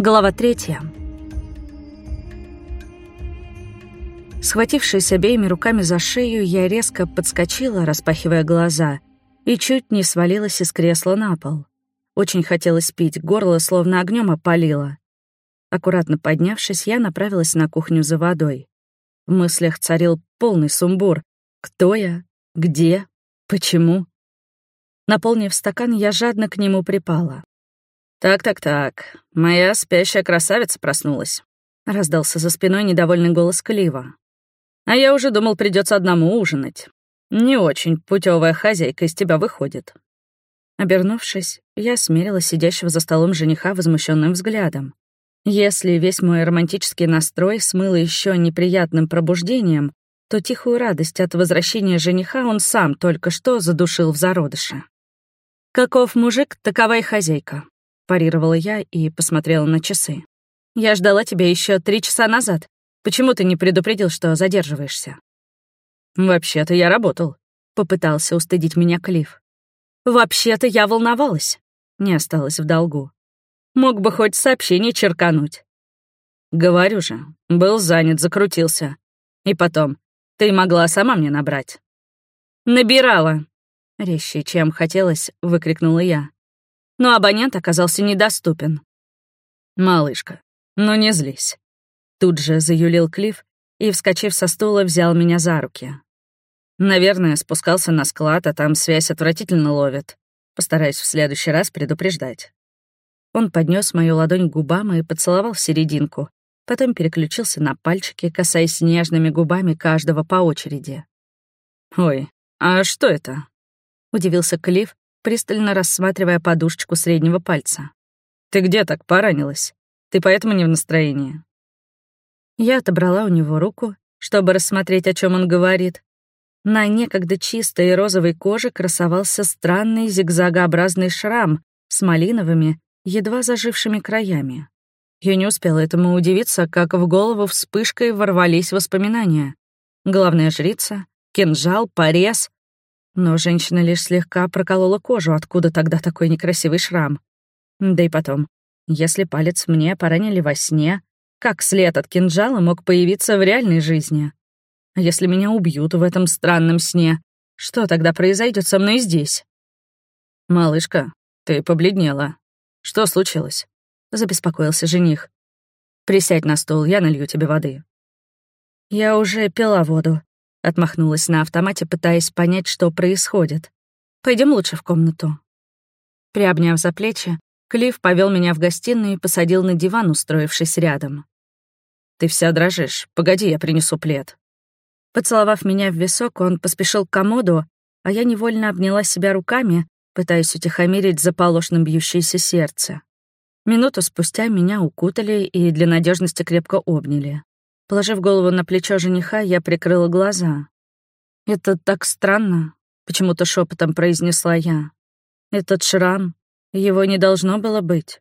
Глава третья. Схватившись обеими руками за шею, я резко подскочила, распахивая глаза, и чуть не свалилась из кресла на пол. Очень хотелось пить, горло словно огнем опалило. Аккуратно поднявшись, я направилась на кухню за водой. В мыслях царил полный сумбур. Кто я? Где? Почему? Наполнив стакан, я жадно к нему припала. «Так-так-так, моя спящая красавица проснулась», — раздался за спиной недовольный голос Клива. «А я уже думал, придется одному ужинать. Не очень путевая хозяйка из тебя выходит». Обернувшись, я смерила сидящего за столом жениха возмущенным взглядом. Если весь мой романтический настрой смыло еще неприятным пробуждением, то тихую радость от возвращения жениха он сам только что задушил в зародыше. «Каков мужик, такова и хозяйка», парировала я и посмотрела на часы. «Я ждала тебя еще три часа назад. Почему ты не предупредил, что задерживаешься?» «Вообще-то я работал», — попытался устыдить меня Клифф. «Вообще-то я волновалась», — не осталось в долгу. «Мог бы хоть сообщение черкануть». «Говорю же, был занят, закрутился. И потом, ты могла сама мне набрать». «Набирала», — резче, чем хотелось, выкрикнула я но абонент оказался недоступен. «Малышка, ну не злись». Тут же заюлил Клифф и, вскочив со стула, взял меня за руки. Наверное, спускался на склад, а там связь отвратительно ловит. Постараюсь в следующий раз предупреждать. Он поднес мою ладонь к губам и поцеловал в серединку, потом переключился на пальчики, касаясь нежными губами каждого по очереди. «Ой, а что это?» — удивился Клифф, пристально рассматривая подушечку среднего пальца. «Ты где так поранилась? Ты поэтому не в настроении?» Я отобрала у него руку, чтобы рассмотреть, о чем он говорит. На некогда чистой розовой коже красовался странный зигзагообразный шрам с малиновыми, едва зажившими краями. Я не успела этому удивиться, как в голову вспышкой ворвались воспоминания. Главная жрица, кинжал, порез, но женщина лишь слегка проколола кожу, откуда тогда такой некрасивый шрам. Да и потом, если палец мне поранили во сне, как след от кинжала мог появиться в реальной жизни? А если меня убьют в этом странном сне, что тогда произойдет со мной здесь? «Малышка, ты побледнела. Что случилось?» — забеспокоился жених. «Присядь на стол, я налью тебе воды». Я уже пила воду, Отмахнулась на автомате, пытаясь понять, что происходит. Пойдем лучше в комнату. Приобняв за плечи, Клифф повел меня в гостиную и посадил на диван, устроившись рядом. «Ты вся дрожишь. Погоди, я принесу плед». Поцеловав меня в висок, он поспешил к комоду, а я невольно обняла себя руками, пытаясь утихомирить заполошно бьющееся сердце. Минуту спустя меня укутали и для надежности крепко обняли. Положив голову на плечо жениха, я прикрыла глаза. «Это так странно», — почему-то шепотом произнесла я. «Этот шрам, его не должно было быть.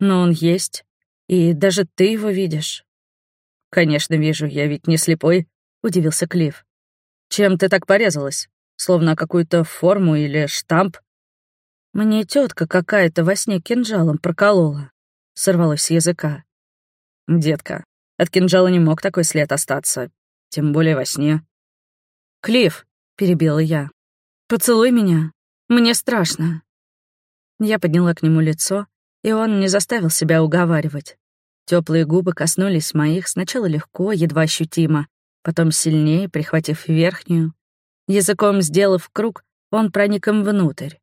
Но он есть, и даже ты его видишь». «Конечно вижу, я ведь не слепой», — удивился Клифф. «Чем ты так порезалась? Словно какую-то форму или штамп?» «Мне тетка какая-то во сне кинжалом проколола», — сорвалось с языка. «Детка, от кинжала не мог такой след остаться, тем более во сне. «Клифф», — перебила я, — «поцелуй меня. Мне страшно». Я подняла к нему лицо, и он не заставил себя уговаривать. Теплые губы коснулись моих сначала легко, едва ощутимо, потом сильнее, прихватив верхнюю. Языком сделав круг, он проник им внутрь.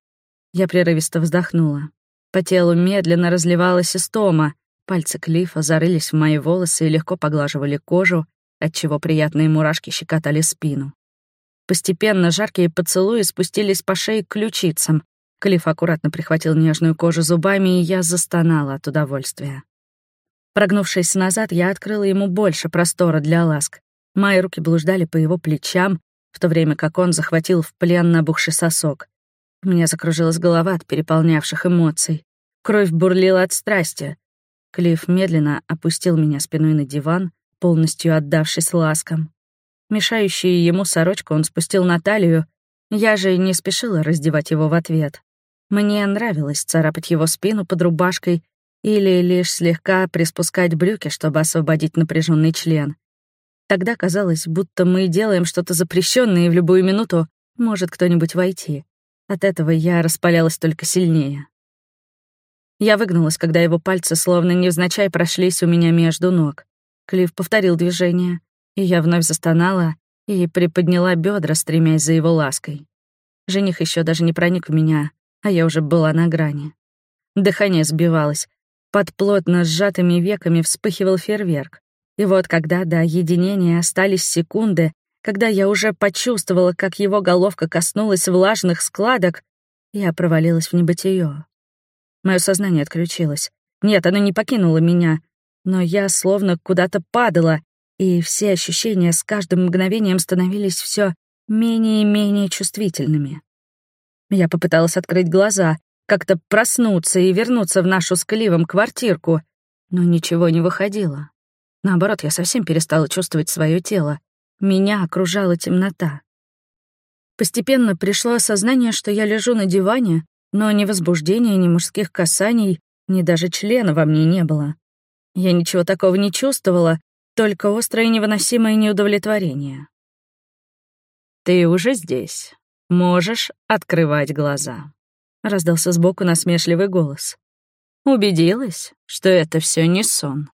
Я прерывисто вздохнула. По телу медленно разливалась истома, Пальцы Клифа зарылись в мои волосы и легко поглаживали кожу, отчего приятные мурашки щекотали спину. Постепенно жаркие поцелуи спустились по шее к ключицам. Клифф аккуратно прихватил нежную кожу зубами, и я застонала от удовольствия. Прогнувшись назад, я открыла ему больше простора для ласк. Мои руки блуждали по его плечам, в то время как он захватил в плен набухший сосок. Мне закружилась голова от переполнявших эмоций. Кровь бурлила от страсти. Клифф медленно опустил меня спиной на диван, полностью отдавшись ласкам. Мешающую ему сорочку он спустил на талию, я же не спешила раздевать его в ответ. Мне нравилось царапать его спину под рубашкой или лишь слегка приспускать брюки, чтобы освободить напряженный член. Тогда казалось, будто мы делаем что-то запрещенное, и в любую минуту может кто-нибудь войти. От этого я распалялась только сильнее. Я выгнулась, когда его пальцы словно невзначай прошлись у меня между ног. Клифф повторил движение, и я вновь застонала и приподняла бедра, стремясь за его лаской. Жених еще даже не проник в меня, а я уже была на грани. Дыхание сбивалось. Под плотно сжатыми веками вспыхивал фейерверк. И вот когда до единения остались секунды, когда я уже почувствовала, как его головка коснулась влажных складок, я провалилась в небытие. Мое сознание отключилось. Нет, оно не покинуло меня, но я словно куда-то падала, и все ощущения с каждым мгновением становились все менее и менее чувствительными. Я попыталась открыть глаза, как-то проснуться и вернуться в нашу с квартирку, но ничего не выходило. Наоборот, я совсем перестала чувствовать свое тело. Меня окружала темнота. Постепенно пришло осознание, что я лежу на диване, но ни возбуждения, ни мужских касаний, ни даже члена во мне не было. Я ничего такого не чувствовала, только острое невыносимое неудовлетворение. «Ты уже здесь. Можешь открывать глаза», — раздался сбоку насмешливый голос. «Убедилась, что это все не сон?»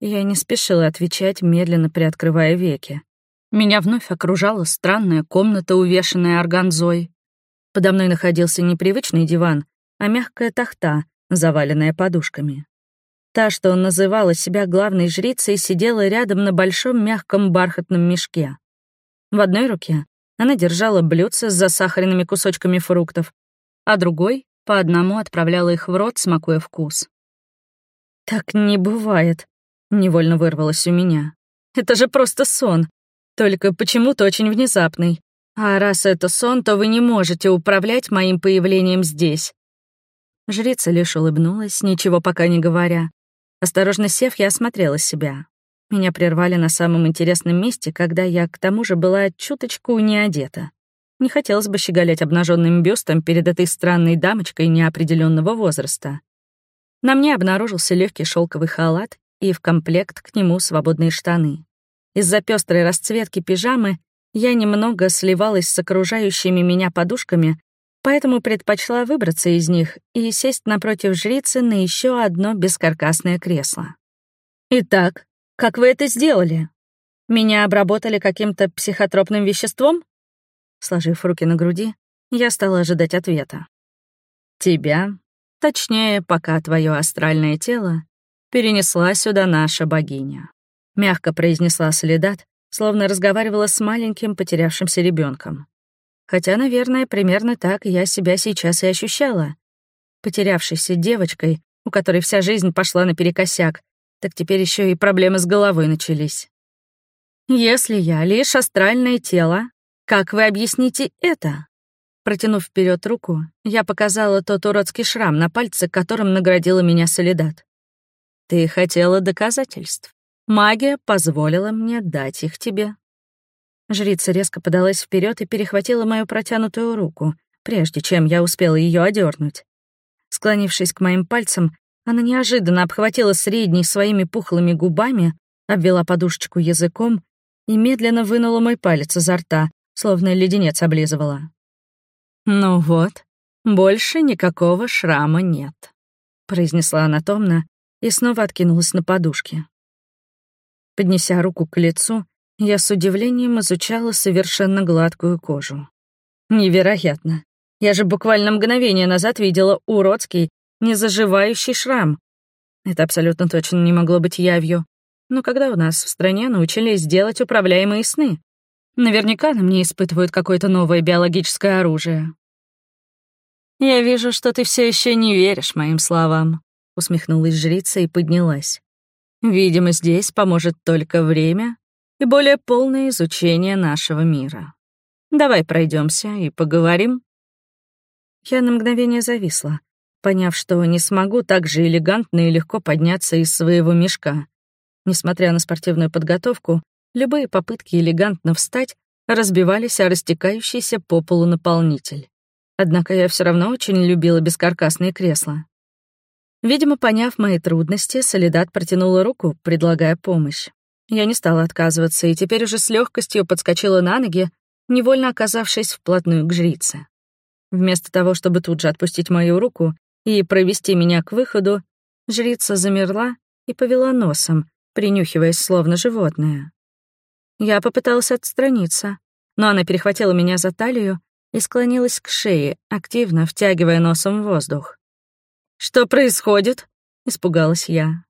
Я не спешила отвечать, медленно приоткрывая веки. Меня вновь окружала странная комната, увешанная органзой. Подо мной находился не привычный диван, а мягкая тахта, заваленная подушками. Та, что называла себя главной жрицей, сидела рядом на большом мягком бархатном мешке. В одной руке она держала блюдце с засахаренными кусочками фруктов, а другой по одному отправляла их в рот, смакуя вкус. «Так не бывает», Невольно вырвалось у меня. Это же просто сон. Только почему-то очень внезапный. А раз это сон, то вы не можете управлять моим появлением здесь. Жрица лишь улыбнулась, ничего пока не говоря. Осторожно сев, я осмотрела себя. Меня прервали на самом интересном месте, когда я, к тому же, была чуточку не одета. Не хотелось бы щеголять обнаженным бюстом перед этой странной дамочкой неопределенного возраста. На мне обнаружился легкий шелковый халат и в комплект к нему свободные штаны. Из-за пестрой расцветки пижамы я немного сливалась с окружающими меня подушками, поэтому предпочла выбраться из них и сесть напротив жрицы на еще одно бескаркасное кресло. «Итак, как вы это сделали? Меня обработали каким-то психотропным веществом?» Сложив руки на груди, я стала ожидать ответа. «Тебя, точнее, пока твое астральное тело перенесла сюда наша богиня», — мягко произнесла Солидат, словно разговаривала с маленьким потерявшимся ребенком. Хотя, наверное, примерно так я себя сейчас и ощущала. Потерявшейся девочкой, у которой вся жизнь пошла наперекосяк, так теперь еще и проблемы с головой начались. «Если я лишь астральное тело, как вы объясните это?» Протянув вперед руку, я показала тот уродский шрам на пальце, которым наградила меня Солидат. Ты хотела доказательств. Магия позволила мне дать их тебе. Жрица резко подалась вперед и перехватила мою протянутую руку, прежде чем я успела ее одернуть. Склонившись к моим пальцам, она неожиданно обхватила средней своими пухлыми губами, обвела подушечку языком и медленно вынула мой палец изо рта, словно леденец облизывала. «Ну вот, больше никакого шрама нет», — произнесла она томно и снова откинулась на подушке. Поднеся руку к лицу, я с удивлением изучала совершенно гладкую кожу. Невероятно. Я же буквально мгновение назад видела уродский, незаживающий шрам. Это абсолютно точно не могло быть явью. Но когда у нас в стране научились делать управляемые сны? Наверняка на мне испытывают какое-то новое биологическое оружие. Я вижу, что ты все еще не веришь моим словам усмехнулась жрица и поднялась. Видимо, здесь поможет только время и более полное изучение нашего мира. Давай пройдемся и поговорим. Я на мгновение зависла, поняв, что не смогу так же элегантно и легко подняться из своего мешка. Несмотря на спортивную подготовку, любые попытки элегантно встать разбивались о растекающийся по полу наполнитель. Однако я все равно очень любила бескаркасные кресла. Видимо, поняв мои трудности, Солидат протянула руку, предлагая помощь. Я не стала отказываться и теперь уже с легкостью подскочила на ноги, невольно оказавшись вплотную к жрице. Вместо того, чтобы тут же отпустить мою руку и провести меня к выходу, жрица замерла и повела носом, принюхиваясь словно животное. Я попыталась отстраниться, но она перехватила меня за талию и склонилась к шее, активно втягивая носом воздух. «Что происходит?» — испугалась я.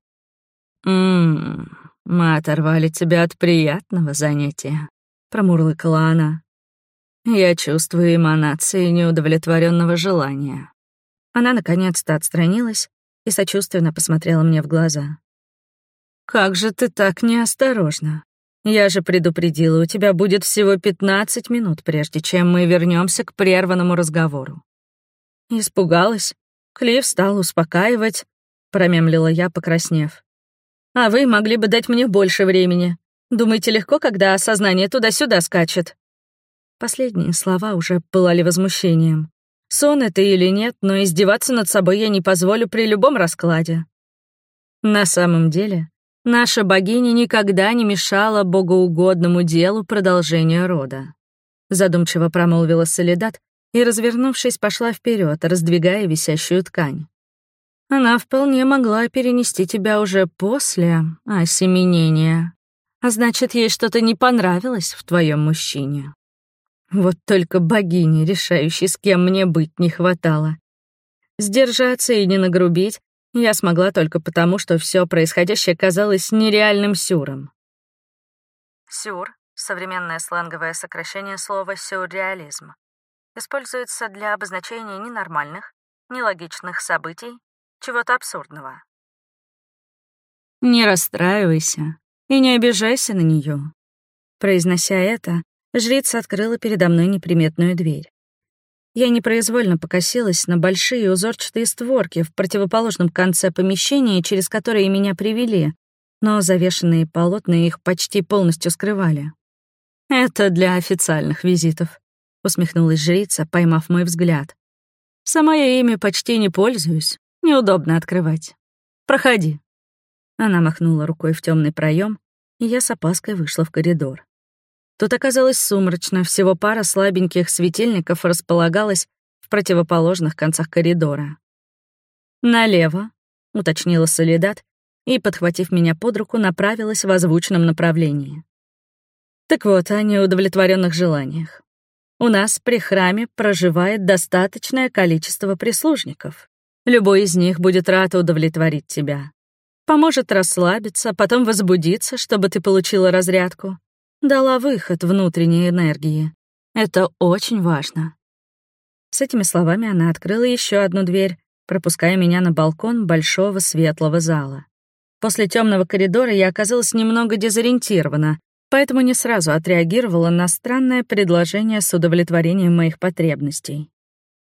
«Ммм, мы оторвали тебя от приятного занятия», — промурлыкала она. Я чувствую эманации неудовлетворенного желания. Она наконец-то отстранилась и сочувственно посмотрела мне в глаза. «Как же ты так неосторожна? Я же предупредила, у тебя будет всего 15 минут, прежде чем мы вернемся к прерванному разговору». Испугалась. Клифф стал успокаивать, промямлила я, покраснев. «А вы могли бы дать мне больше времени. Думаете, легко, когда осознание туда-сюда скачет?» Последние слова уже пылали возмущением. Сон это или нет, но издеваться над собой я не позволю при любом раскладе. На самом деле, наша богиня никогда не мешала богоугодному делу продолжения рода. Задумчиво промолвила Солидат и, развернувшись, пошла вперед, раздвигая висящую ткань. Она вполне могла перенести тебя уже после осеменения. А значит, ей что-то не понравилось в твоем мужчине. Вот только богини, решающей, с кем мне быть, не хватало. Сдержаться и не нагрубить я смогла только потому, что все происходящее казалось нереальным сюром. Сюр — современное сленговое сокращение слова «сюрреализм». Используется для обозначения ненормальных, нелогичных событий, чего-то абсурдного. «Не расстраивайся и не обижайся на нее. Произнося это, жрица открыла передо мной неприметную дверь. Я непроизвольно покосилась на большие узорчатые створки в противоположном конце помещения, через которые меня привели, но завешенные полотна их почти полностью скрывали. «Это для официальных визитов», — усмехнулась жрица, поймав мой взгляд. «Сама я ими почти не пользуюсь, неудобно открывать. Проходи». Она махнула рукой в темный проем, и я с опаской вышла в коридор. Тут оказалось сумрачно, всего пара слабеньких светильников располагалась в противоположных концах коридора. «Налево», — уточнила Солидат, и, подхватив меня под руку, направилась в озвученном направлении. Так вот, о неудовлетворенных желаниях. У нас при храме проживает достаточное количество прислужников. Любой из них будет рад удовлетворить тебя. Поможет расслабиться, потом возбудиться, чтобы ты получила разрядку дала выход внутренней энергии. Это очень важно. С этими словами она открыла еще одну дверь, пропуская меня на балкон большого светлого зала. После темного коридора я оказалась немного дезориентирована, поэтому не сразу отреагировала на странное предложение с удовлетворением моих потребностей.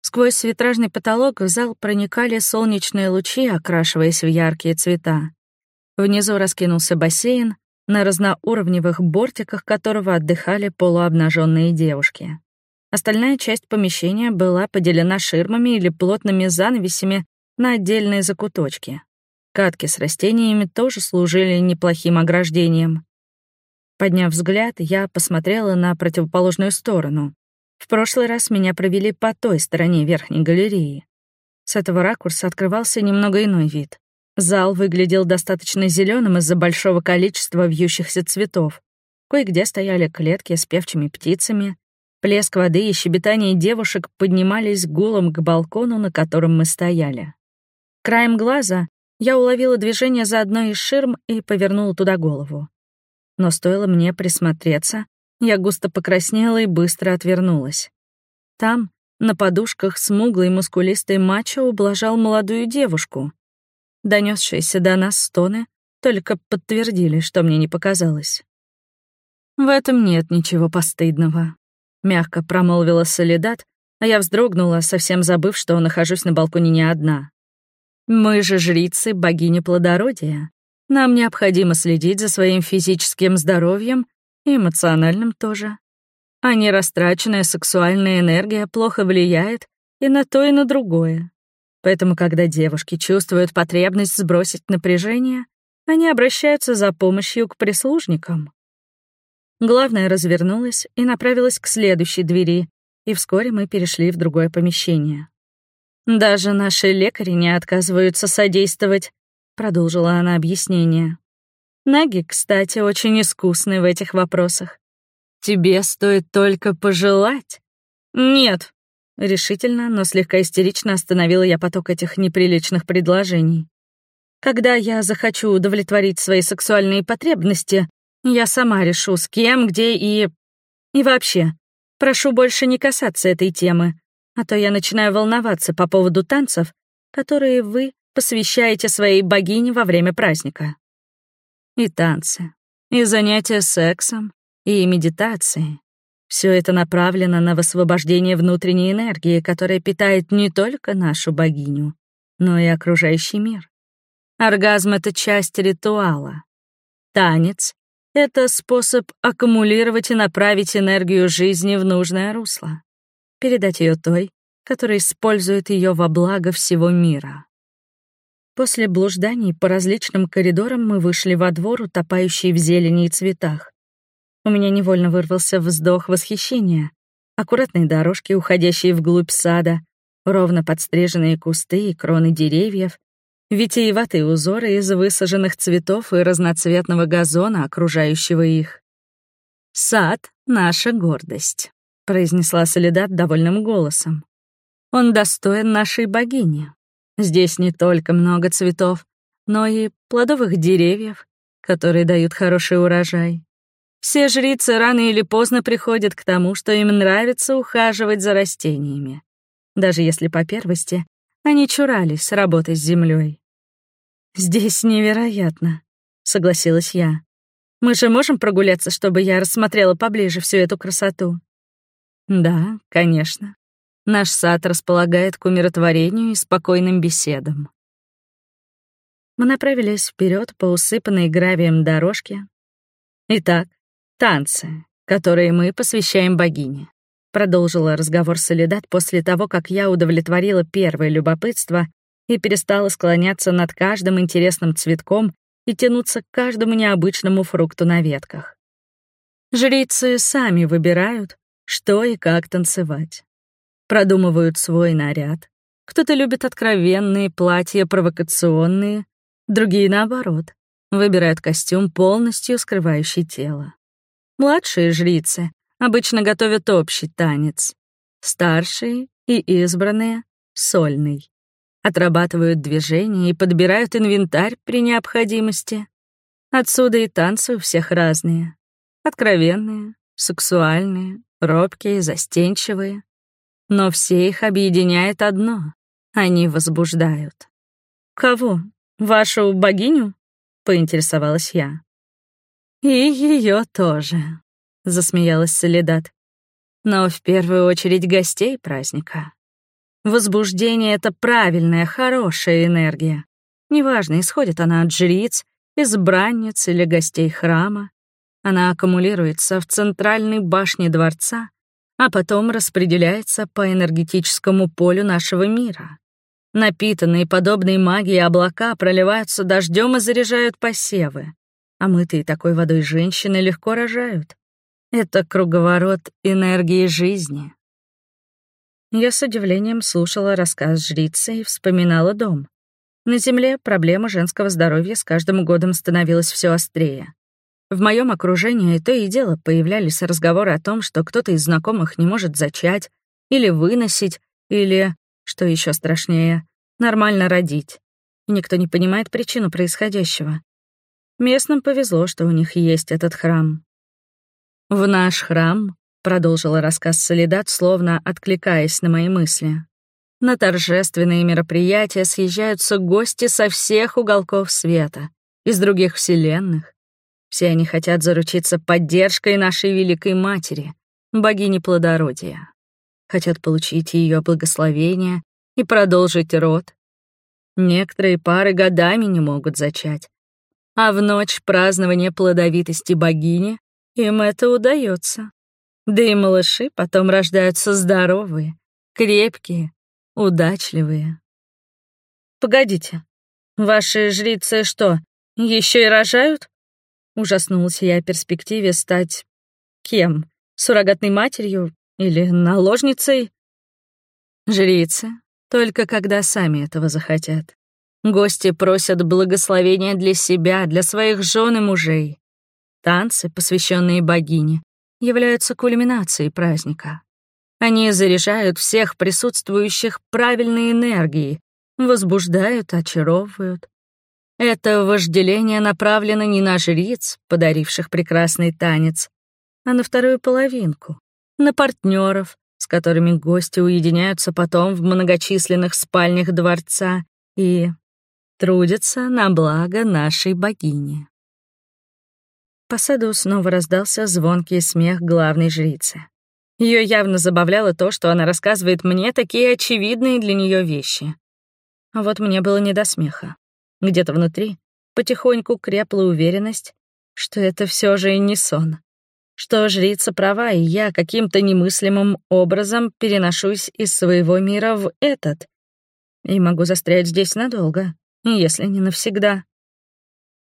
Сквозь витражный потолок в зал проникали солнечные лучи, окрашиваясь в яркие цвета. Внизу раскинулся бассейн, на разноуровневых бортиках которого отдыхали полуобнаженные девушки. Остальная часть помещения была поделена ширмами или плотными занавесями на отдельные закуточки. Катки с растениями тоже служили неплохим ограждением. Подняв взгляд, я посмотрела на противоположную сторону. В прошлый раз меня провели по той стороне верхней галереи. С этого ракурса открывался немного иной вид. Зал выглядел достаточно зеленым из-за большого количества вьющихся цветов. Кое-где стояли клетки с певчими птицами. Плеск воды и щебетание девушек поднимались гулом к балкону, на котором мы стояли. Краем глаза я уловила движение за одной из ширм и повернула туда голову. Но стоило мне присмотреться, я густо покраснела и быстро отвернулась. Там, на подушках, смуглый мускулистый мачо ублажал молодую девушку. Донесшиеся до нас стоны только подтвердили, что мне не показалось. «В этом нет ничего постыдного», — мягко промолвила Солидат, а я вздрогнула, совсем забыв, что нахожусь на балконе не одна. «Мы же жрицы богини плодородия. Нам необходимо следить за своим физическим здоровьем и эмоциональным тоже. А нерастраченная сексуальная энергия плохо влияет и на то, и на другое. Поэтому, когда девушки чувствуют потребность сбросить напряжение, они обращаются за помощью к прислужникам. Главное развернулась и направилась к следующей двери, и вскоре мы перешли в другое помещение. «Даже наши лекари не отказываются содействовать», — продолжила она объяснение. «Наги, кстати, очень искусны в этих вопросах. Тебе стоит только пожелать». «Нет», — решительно, но слегка истерично остановила я поток этих неприличных предложений. «Когда я захочу удовлетворить свои сексуальные потребности, я сама решу, с кем, где и... И вообще, Прошу больше не касаться этой темы, а то я начинаю волноваться по поводу танцев, которые вы посвящаете своей богине во время праздника. И танцы, и занятия сексом, и медитации. Все это направлено на высвобождение внутренней энергии, которая питает не только нашу богиню, но и окружающий мир. Оргазм — это часть ритуала. Танец это способ аккумулировать и направить энергию жизни в нужное русло. Передать ее той, которая использует ее во благо всего мира. После блужданий по различным коридорам мы вышли во двор, утопающий в зелени и цветах. У меня невольно вырвался вздох восхищения. Аккуратные дорожки, уходящие вглубь сада, ровно подстриженные кусты и кроны деревьев, витиеватые узоры из высаженных цветов и разноцветного газона, окружающего их. «Сад — наша гордость», — произнесла Солидат довольным голосом. «Он достоин нашей богини. Здесь не только много цветов, но и плодовых деревьев, которые дают хороший урожай. Все жрицы рано или поздно приходят к тому, что им нравится ухаживать за растениями, даже если по первости они чурались работы с землей. «Здесь невероятно», — согласилась я. «Мы же можем прогуляться, чтобы я рассмотрела поближе всю эту красоту?» «Да, конечно. Наш сад располагает к умиротворению и спокойным беседам». Мы направились вперед по усыпанной гравием дорожке. Итак, танцы, которые мы посвящаем богине. Продолжила разговор Солидат после того, как я удовлетворила первое любопытство и перестала склоняться над каждым интересным цветком и тянуться к каждому необычному фрукту на ветках. Жрицы сами выбирают, что и как танцевать. Продумывают свой наряд. Кто-то любит откровенные платья, провокационные, другие, наоборот, выбирают костюм, полностью скрывающий тело. Младшие жрицы обычно готовят общий танец. Старшие и избранные — сольный. Отрабатывают движения и подбирают инвентарь при необходимости. Отсюда и танцы у всех разные. Откровенные, сексуальные, робкие, застенчивые. Но все их объединяет одно — они возбуждают. «Кого? Вашу богиню?» — поинтересовалась я. «И ее тоже», — засмеялась Солидат. «Но в первую очередь гостей праздника». Возбуждение — это правильная, хорошая энергия. Неважно, исходит она от жриц, избранниц или гостей храма. Она аккумулируется в центральной башне дворца, а потом распределяется по энергетическому полю нашего мира. Напитанные подобной магией облака проливаются дождем и заряжают посевы, а мытые такой водой женщины легко рожают. Это круговорот энергии жизни. Я с удивлением слушала рассказ жрицы и вспоминала дом. На Земле проблема женского здоровья с каждым годом становилась все острее. В моем окружении то и дело появлялись разговоры о том, что кто-то из знакомых не может зачать или выносить, или, что еще страшнее, нормально родить. И никто не понимает причину происходящего. Местным повезло, что у них есть этот храм. В наш храм продолжила рассказ Солидат, словно откликаясь на мои мысли. На торжественные мероприятия съезжаются гости со всех уголков света, из других вселенных. Все они хотят заручиться поддержкой нашей Великой Матери, богини плодородия. Хотят получить ее благословение и продолжить род. Некоторые пары годами не могут зачать, а в ночь празднования плодовитости богини им это удается. Да и малыши потом рождаются здоровые, крепкие, удачливые. Погодите, ваши жрицы что, еще и рожают? Ужаснулась я о перспективе стать... кем? Суррогатной матерью или наложницей? Жрицы, только когда сами этого захотят. Гости просят благословения для себя, для своих жен и мужей. Танцы, посвященные богине, являются кульминацией праздника. Они заряжают всех присутствующих правильной энергией, возбуждают, очаровывают. Это вожделение направлено не на жриц, подаривших прекрасный танец, а на вторую половинку, на партнеров, с которыми гости уединяются потом в многочисленных спальнях дворца и трудятся на благо нашей богини. По саду снова раздался звонкий смех главной жрицы. Ее явно забавляло то, что она рассказывает мне такие очевидные для нее вещи. А вот мне было не до смеха. Где-то внутри потихоньку крепла уверенность, что это все же и не сон. Что жрица права, и я каким-то немыслимым образом переношусь из своего мира в этот. И могу застрять здесь надолго, если не навсегда.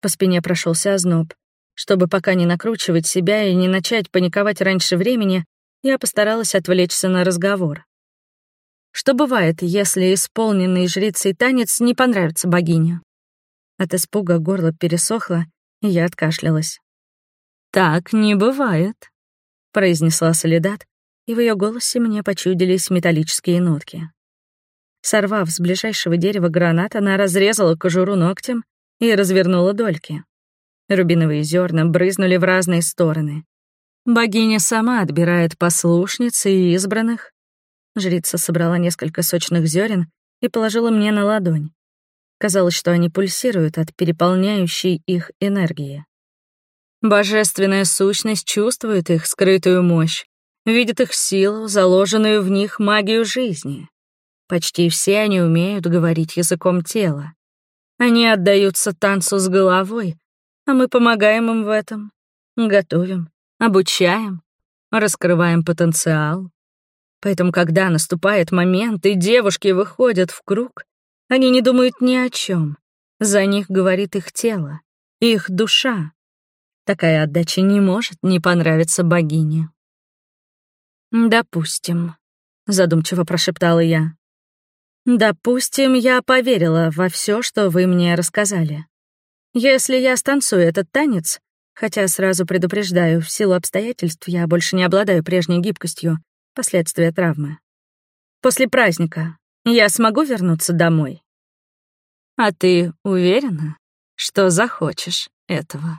По спине прошелся озноб. Чтобы пока не накручивать себя и не начать паниковать раньше времени, я постаралась отвлечься на разговор. Что бывает, если исполненный жрицей танец не понравится богине? От испуга горло пересохло, и я откашлялась. «Так не бывает», — произнесла Солидат, и в ее голосе мне почудились металлические нотки. Сорвав с ближайшего дерева гранат, она разрезала кожуру ногтем и развернула дольки. Рубиновые зерна брызнули в разные стороны. Богиня сама отбирает послушниц и избранных. Жрица собрала несколько сочных зерен и положила мне на ладонь. Казалось, что они пульсируют от переполняющей их энергии. Божественная сущность чувствует их скрытую мощь, видит их силу, заложенную в них магию жизни. Почти все они умеют говорить языком тела. Они отдаются танцу с головой, а мы помогаем им в этом. Готовим, обучаем, раскрываем потенциал. Поэтому, когда наступает момент, и девушки выходят в круг, они не думают ни о чем. За них говорит их тело, их душа. Такая отдача не может не понравиться богине. «Допустим», — задумчиво прошептала я. «Допустим, я поверила во все, что вы мне рассказали. Если я станцую этот танец, хотя сразу предупреждаю, в силу обстоятельств я больше не обладаю прежней гибкостью, последствия травмы. После праздника я смогу вернуться домой? А ты уверена, что захочешь этого?